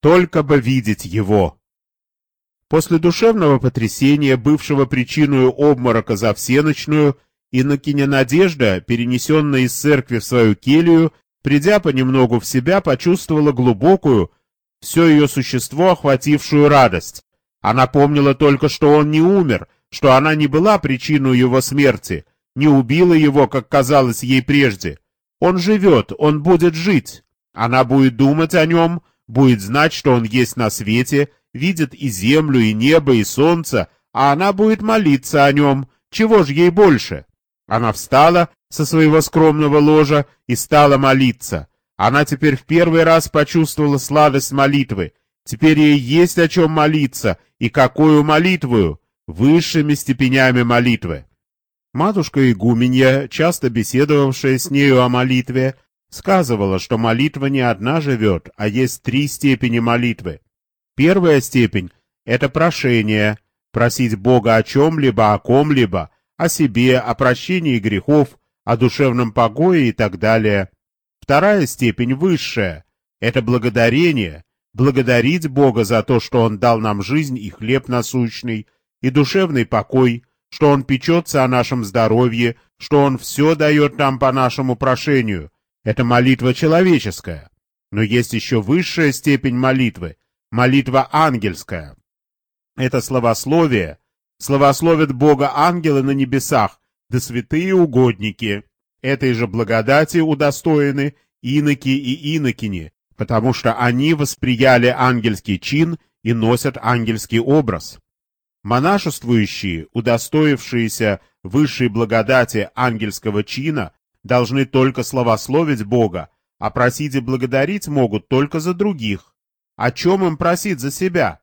только бы видеть его. После душевного потрясения, бывшего причиной обморока за всеночную, инокиня Надежда, перенесенная из церкви в свою келью, придя понемногу в себя, почувствовала глубокую, все ее существо охватившую радость. Она помнила только, что он не умер, что она не была причиной его смерти, не убила его, как казалось ей прежде. Он живет, он будет жить. Она будет думать о нем, будет знать, что он есть на свете, видит и землю, и небо, и солнце, а она будет молиться о нем. Чего ж ей больше? Она встала со своего скромного ложа и стала молиться. Она теперь в первый раз почувствовала сладость молитвы. Теперь ей есть о чем молиться, и какую молитву? Высшими степенями молитвы. Матушка Игуменья, часто беседовавшая с нею о молитве, сказывала, что молитва не одна живет, а есть три степени молитвы. Первая степень — это прошение, просить Бога о чем-либо, о ком-либо, о себе, о прощении грехов, о душевном покое и так далее. Вторая степень высшая — это благодарение, благодарить Бога за то, что Он дал нам жизнь и хлеб насущный, и душевный покой, что Он печется о нашем здоровье, что Он все дает нам по нашему прошению. Это молитва человеческая. Но есть еще высшая степень молитвы — молитва ангельская. Это словословие, словословят Бога ангелы на небесах, да святые угодники. Этой же благодати удостоены иноки и инокини, потому что они восприяли ангельский чин и носят ангельский образ. Монашествующие, удостоившиеся высшей благодати ангельского чина, должны только славословить Бога, а просить и благодарить могут только за других. О чем им просить за себя?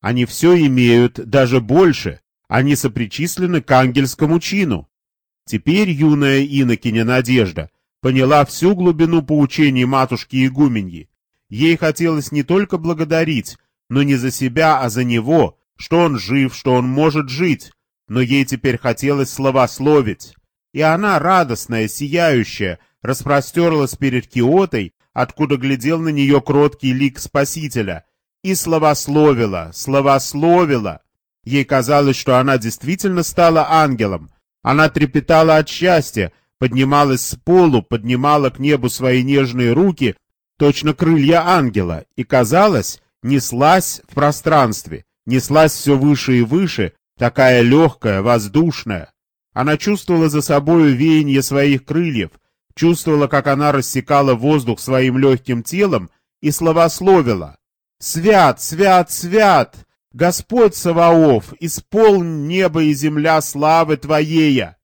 Они все имеют, даже больше. Они сопричислены к ангельскому чину. Теперь юная инокиня Надежда поняла всю глубину поучений матушки Игуменьи. Ей хотелось не только благодарить, но не за себя, а за него, что он жив, что он может жить. Но ей теперь хотелось словословить. И она, радостная, сияющая, распростерлась перед Киотой откуда глядел на нее кроткий лик Спасителя, и славословила, славословила. Ей казалось, что она действительно стала ангелом. Она трепетала от счастья, поднималась с полу, поднимала к небу свои нежные руки, точно крылья ангела, и, казалось, неслась в пространстве, неслась все выше и выше, такая легкая, воздушная. Она чувствовала за собою веяние своих крыльев — чувствовала, как она рассекала воздух своим легким телом и словословила. «Свят, свят, свят! Господь Саваоф, исполн небо и земля славы Твоея!»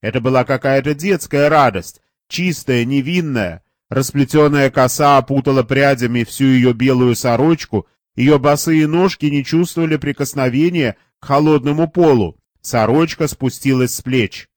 Это была какая-то детская радость, чистая, невинная. Расплетенная коса опутала прядями всю ее белую сорочку, ее босые ножки не чувствовали прикосновения к холодному полу. Сорочка спустилась с плеч.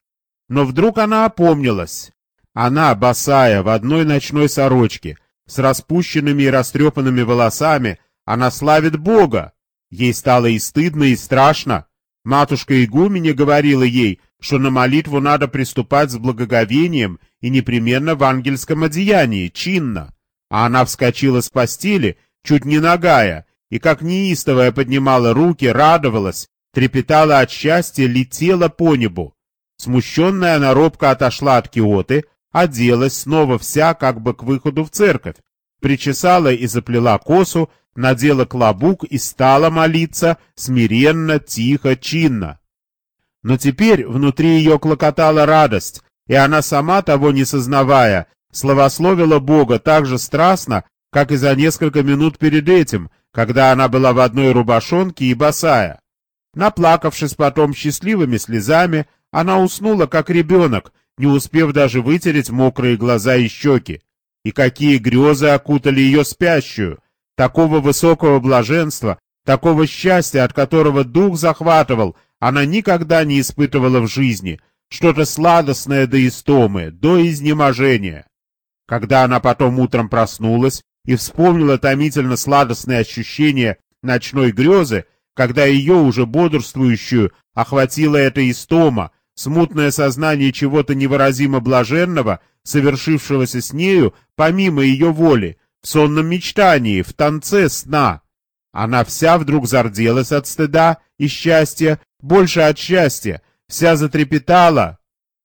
Но вдруг она опомнилась. Она, босая, в одной ночной сорочке, с распущенными и растрепанными волосами, она славит Бога. Ей стало и стыдно, и страшно. Матушка Игуменя говорила ей, что на молитву надо приступать с благоговением и непременно в ангельском одеянии, чинно. А она вскочила с постели, чуть не нагая, и как неистовая поднимала руки, радовалась, трепетала от счастья, летела по небу. Смущенная она робко отошла от Киоты, оделась снова вся как бы к выходу в церковь, причесала и заплела косу, надела клобук и стала молиться смиренно, тихо, чинно. Но теперь внутри ее клокотала радость, и она сама, того не сознавая, славословила Бога так же страстно, как и за несколько минут перед этим, когда она была в одной рубашонке и босая. Наплакавшись потом счастливыми слезами, она уснула, как ребенок, не успев даже вытереть мокрые глаза и щеки. И какие грезы окутали ее спящую! Такого высокого блаженства, такого счастья, от которого дух захватывал, она никогда не испытывала в жизни, что-то сладостное до истомы, до изнеможения. Когда она потом утром проснулась и вспомнила томительно сладостные ощущения ночной грезы, когда ее, уже бодрствующую, охватила эта истома, смутное сознание чего-то невыразимо блаженного, совершившегося с нею помимо ее воли, в сонном мечтании, в танце сна. Она вся вдруг зарделась от стыда и счастья, больше от счастья, вся затрепетала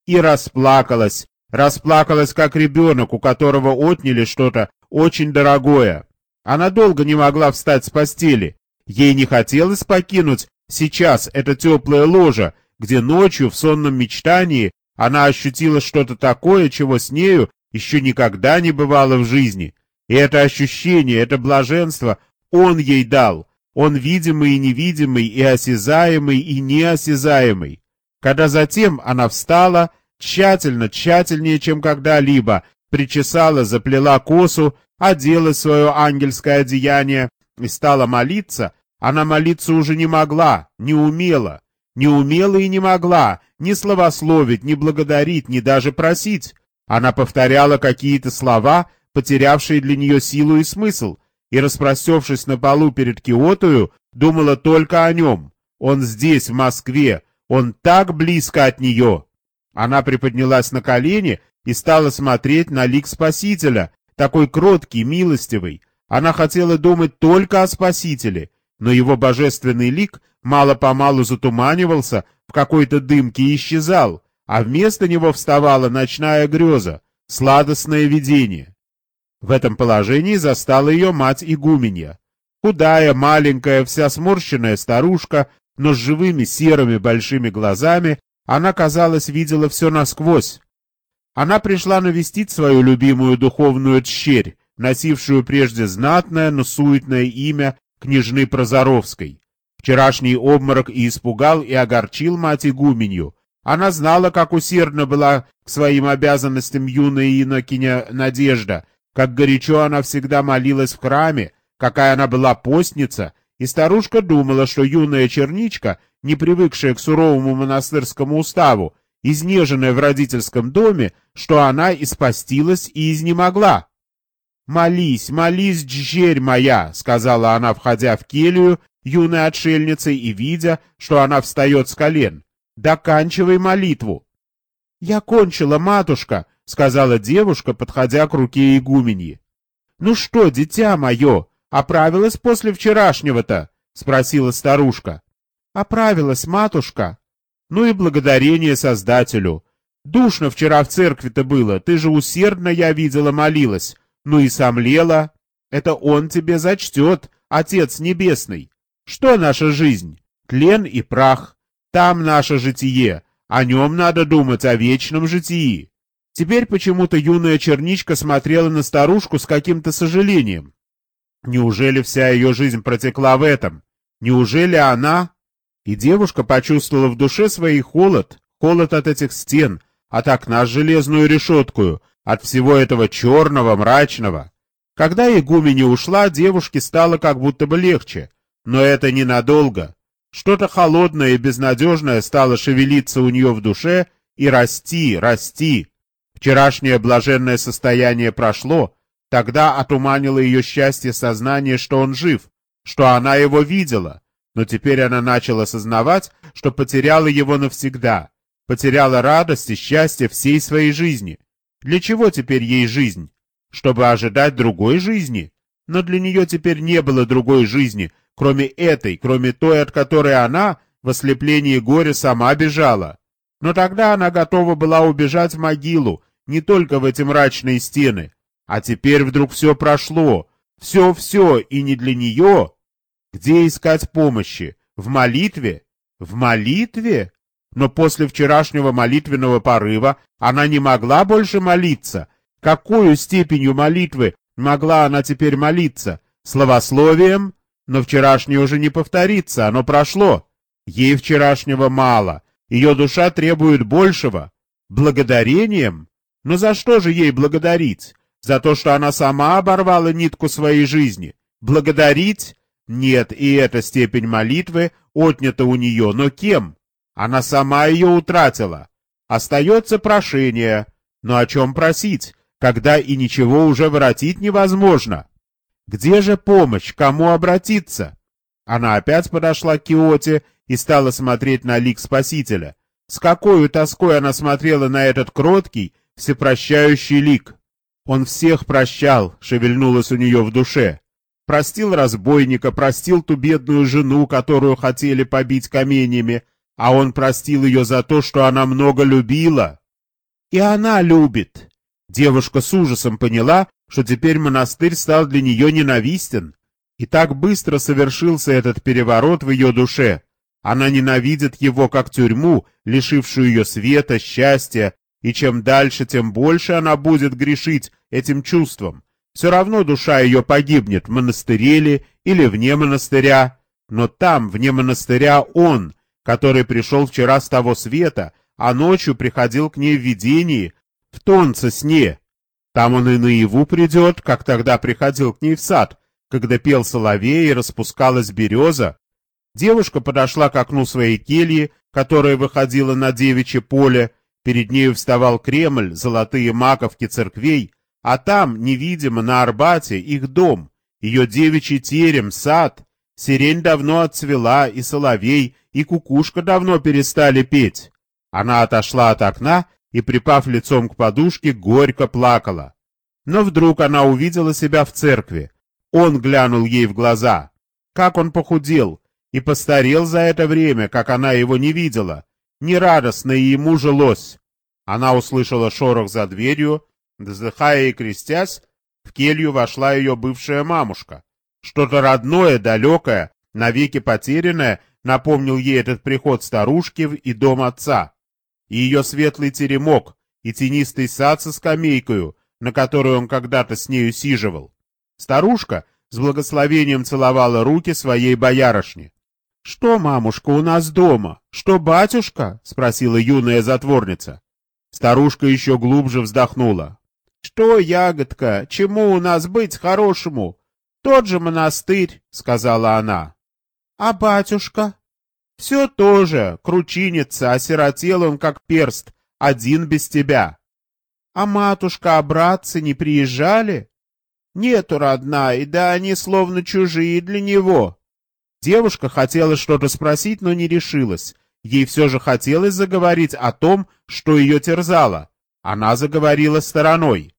и расплакалась, расплакалась как ребенок, у которого отняли что-то очень дорогое. Она долго не могла встать с постели, ей не хотелось покинуть сейчас это теплое ложе, где ночью в сонном мечтании она ощутила что-то такое, чего с нею еще никогда не бывало в жизни. И это ощущение, это блаженство он ей дал. Он видимый и невидимый, и осязаемый, и неосязаемый. Когда затем она встала, тщательно, тщательнее, чем когда-либо, причесала, заплела косу, одела свое ангельское одеяние и стала молиться, она молиться уже не могла, не умела. Не умела и не могла ни словословить, ни благодарить, ни даже просить. Она повторяла какие-то слова, потерявшие для нее силу и смысл, и, распростевшись на полу перед Киотою, думала только о нем. Он здесь, в Москве, он так близко от нее. Она приподнялась на колени и стала смотреть на лик Спасителя, такой кроткий, милостивый. Она хотела думать только о Спасителе, но его божественный лик мало-помалу затуманивался, в какой-то дымке исчезал, а вместо него вставала ночная греза, сладостное видение. В этом положении застала ее мать игуменья. Худая, маленькая, вся сморщенная старушка, но с живыми серыми большими глазами, она, казалось, видела все насквозь. Она пришла навестить свою любимую духовную тщерь, носившую прежде знатное, но суетное имя княжны Прозоровской. Вчерашний обморок и испугал, и огорчил мать игуменью. Она знала, как усердно была к своим обязанностям юная инокиня Надежда, как горячо она всегда молилась в храме, какая она была постница, и старушка думала, что юная черничка, не привыкшая к суровому монастырскому уставу, изнеженная в родительском доме, что она испостилась и изнемогла. «Молись, молись, джерь моя!» — сказала она, входя в келью, юной отшельницей, и видя, что она встает с колен. «Доканчивай молитву!» «Я кончила, матушка!» — сказала девушка, подходя к руке игуменьи. — Ну что, дитя мое, оправилась после вчерашнего-то? — спросила старушка. — Оправилась, матушка. — Ну и благодарение Создателю. Душно вчера в церкви-то было, ты же усердно, я видела, молилась. Ну и сомлела. Это он тебе зачтет, Отец Небесный. Что наша жизнь? Тлен и прах. Там наше житие. О нем надо думать, о вечном житии. Теперь почему-то юная черничка смотрела на старушку с каким-то сожалением. Неужели вся ее жизнь протекла в этом? Неужели она... И девушка почувствовала в душе своей холод, холод от этих стен, от окна с железную решеткую, от всего этого черного, мрачного. Когда игуменя ушла, девушке стало как будто бы легче, но это ненадолго. Что-то холодное и безнадежное стало шевелиться у нее в душе и расти, расти. Вчерашнее блаженное состояние прошло, тогда отуманило ее счастье сознание, что он жив, что она его видела, но теперь она начала сознавать, что потеряла его навсегда, потеряла радость и счастье всей своей жизни. Для чего теперь ей жизнь? Чтобы ожидать другой жизни? Но для нее теперь не было другой жизни, кроме этой, кроме той, от которой она в ослеплении горя сама бежала. Но тогда она готова была убежать в могилу, не только в эти мрачные стены. А теперь вдруг все прошло, все-все, и не для нее. Где искать помощи? В молитве? В молитве? Но после вчерашнего молитвенного порыва она не могла больше молиться. Какую степенью молитвы могла она теперь молиться? Словословием? Но вчерашнее уже не повторится, оно прошло. Ей вчерашнего мало, ее душа требует большего. Благодарением? Но за что же ей благодарить? За то, что она сама оборвала нитку своей жизни? Благодарить? Нет, и эта степень молитвы отнята у нее, но кем? Она сама ее утратила. Остается прошение. Но о чем просить, когда и ничего уже воротить невозможно? Где же помощь, кому обратиться? Она опять подошла к Киоте и стала смотреть на лик Спасителя. С какой тоской она смотрела на этот кроткий, всепрощающий лик. Он всех прощал, шевельнулось у нее в душе. Простил разбойника, простил ту бедную жену, которую хотели побить каменьями, а он простил ее за то, что она много любила. И она любит. Девушка с ужасом поняла, что теперь монастырь стал для нее ненавистен. И так быстро совершился этот переворот в ее душе. Она ненавидит его как тюрьму, лишившую ее света, счастья, и чем дальше, тем больше она будет грешить этим чувством. Все равно душа ее погибнет в монастыре ли или вне монастыря, но там, вне монастыря, он, который пришел вчера с того света, а ночью приходил к ней в видении, в тонце сне. Там он и наяву придет, как тогда приходил к ней в сад, когда пел соловей и распускалась береза. Девушка подошла к окну своей кельи, которая выходила на девичье поле, перед нею вставал Кремль, золотые маковки церквей, а там, невидимо, на Арбате, их дом, ее девичий терем, сад. Сирень давно отцвела, и соловей, и кукушка давно перестали петь. Она отошла от окна и, припав лицом к подушке, горько плакала. Но вдруг она увидела себя в церкви. Он глянул ей в глаза. Как он похудел и постарел за это время, как она его не видела. Нерадостно и ему жилось. Она услышала шорох за дверью, вздыхая и крестясь, в келью вошла ее бывшая мамушка. Что-то родное, далекое, навеки потерянное, напомнил ей этот приход старушки и дом отца и ее светлый теремок, и тенистый сад со скамейкою, на которой он когда-то с нею сиживал. Старушка с благословением целовала руки своей боярышни. — Что, мамушка, у нас дома? Что, батюшка? — спросила юная затворница. Старушка еще глубже вздохнула. — Что, ягодка, чему у нас быть хорошему? Тот же монастырь, — сказала она. — А батюшка? Все тоже, кручинится, осиротел он как перст, один без тебя. А матушка, а братцы не приезжали? Нету, родная, да они словно чужие для него. Девушка хотела что-то спросить, но не решилась. Ей все же хотелось заговорить о том, что ее терзало. Она заговорила стороной. —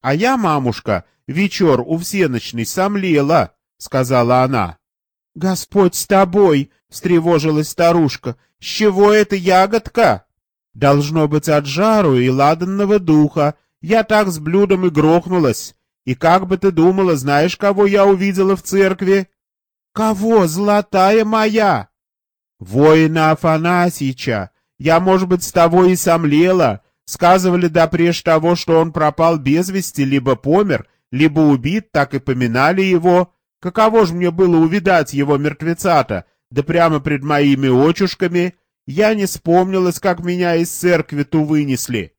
А я, мамушка, вечер у всеночной сомлела, — сказала она. — Господь с тобой, — встревожилась старушка. — С чего эта ягодка? — Должно быть от жару и ладанного духа. Я так с блюдом и грохнулась. И как бы ты думала, знаешь, кого я увидела в церкви? — Кого, золотая моя? — Воина Афанасича. Я, может быть, с того и сомлела. Сказывали да прежде того, что он пропал без вести, либо помер, либо убит, так и поминали его. Каково ж мне было увидать его мертвеца-то? да прямо пред моими очушками, я не вспомнилась, как меня из церкви ту вынесли.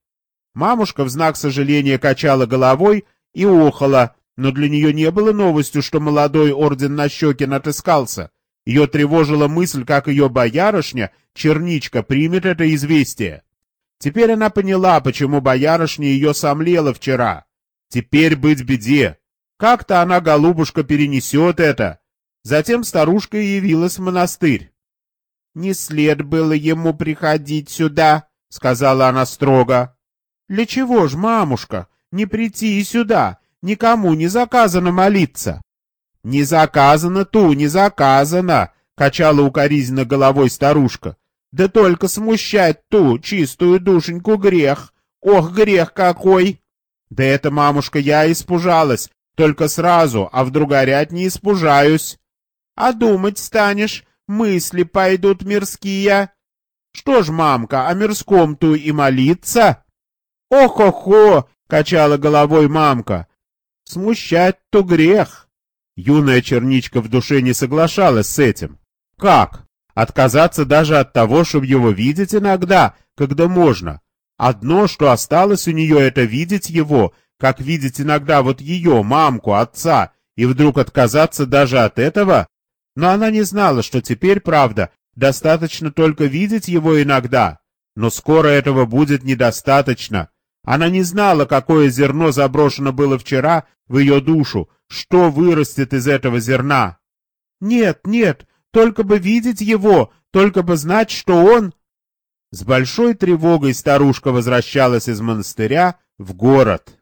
Мамушка в знак сожаления качала головой и охала, но для нее не было новостью, что молодой орден на Нащекин отыскался. Ее тревожила мысль, как ее боярышня, черничка, примет это известие. Теперь она поняла, почему боярышня ее сомлела вчера. Теперь быть беде. Как-то она, голубушка, перенесет это. Затем старушка явилась в монастырь. — Не след было ему приходить сюда, — сказала она строго. — Для чего ж, мамушка, не прийти и сюда? Никому не заказано молиться. — Не заказано ту, не заказано, — качала укоризненно головой старушка. — Да только смущать ту чистую душеньку грех. Ох, грех какой! Да это, мамушка, я испужалась, только сразу, а вдруг горять не испужаюсь а думать станешь, мысли пойдут мирские. Что ж, мамка, о мирском-то и молиться? Ох-охо, качала головой мамка. Смущать-то грех. Юная черничка в душе не соглашалась с этим. Как? Отказаться даже от того, чтобы его видеть иногда, когда можно. Одно, что осталось у нее, это видеть его, как видеть иногда вот ее, мамку, отца, и вдруг отказаться даже от этого? Но она не знала, что теперь, правда, достаточно только видеть его иногда. Но скоро этого будет недостаточно. Она не знала, какое зерно заброшено было вчера в ее душу, что вырастет из этого зерна. Нет, нет, только бы видеть его, только бы знать, что он... С большой тревогой старушка возвращалась из монастыря в город.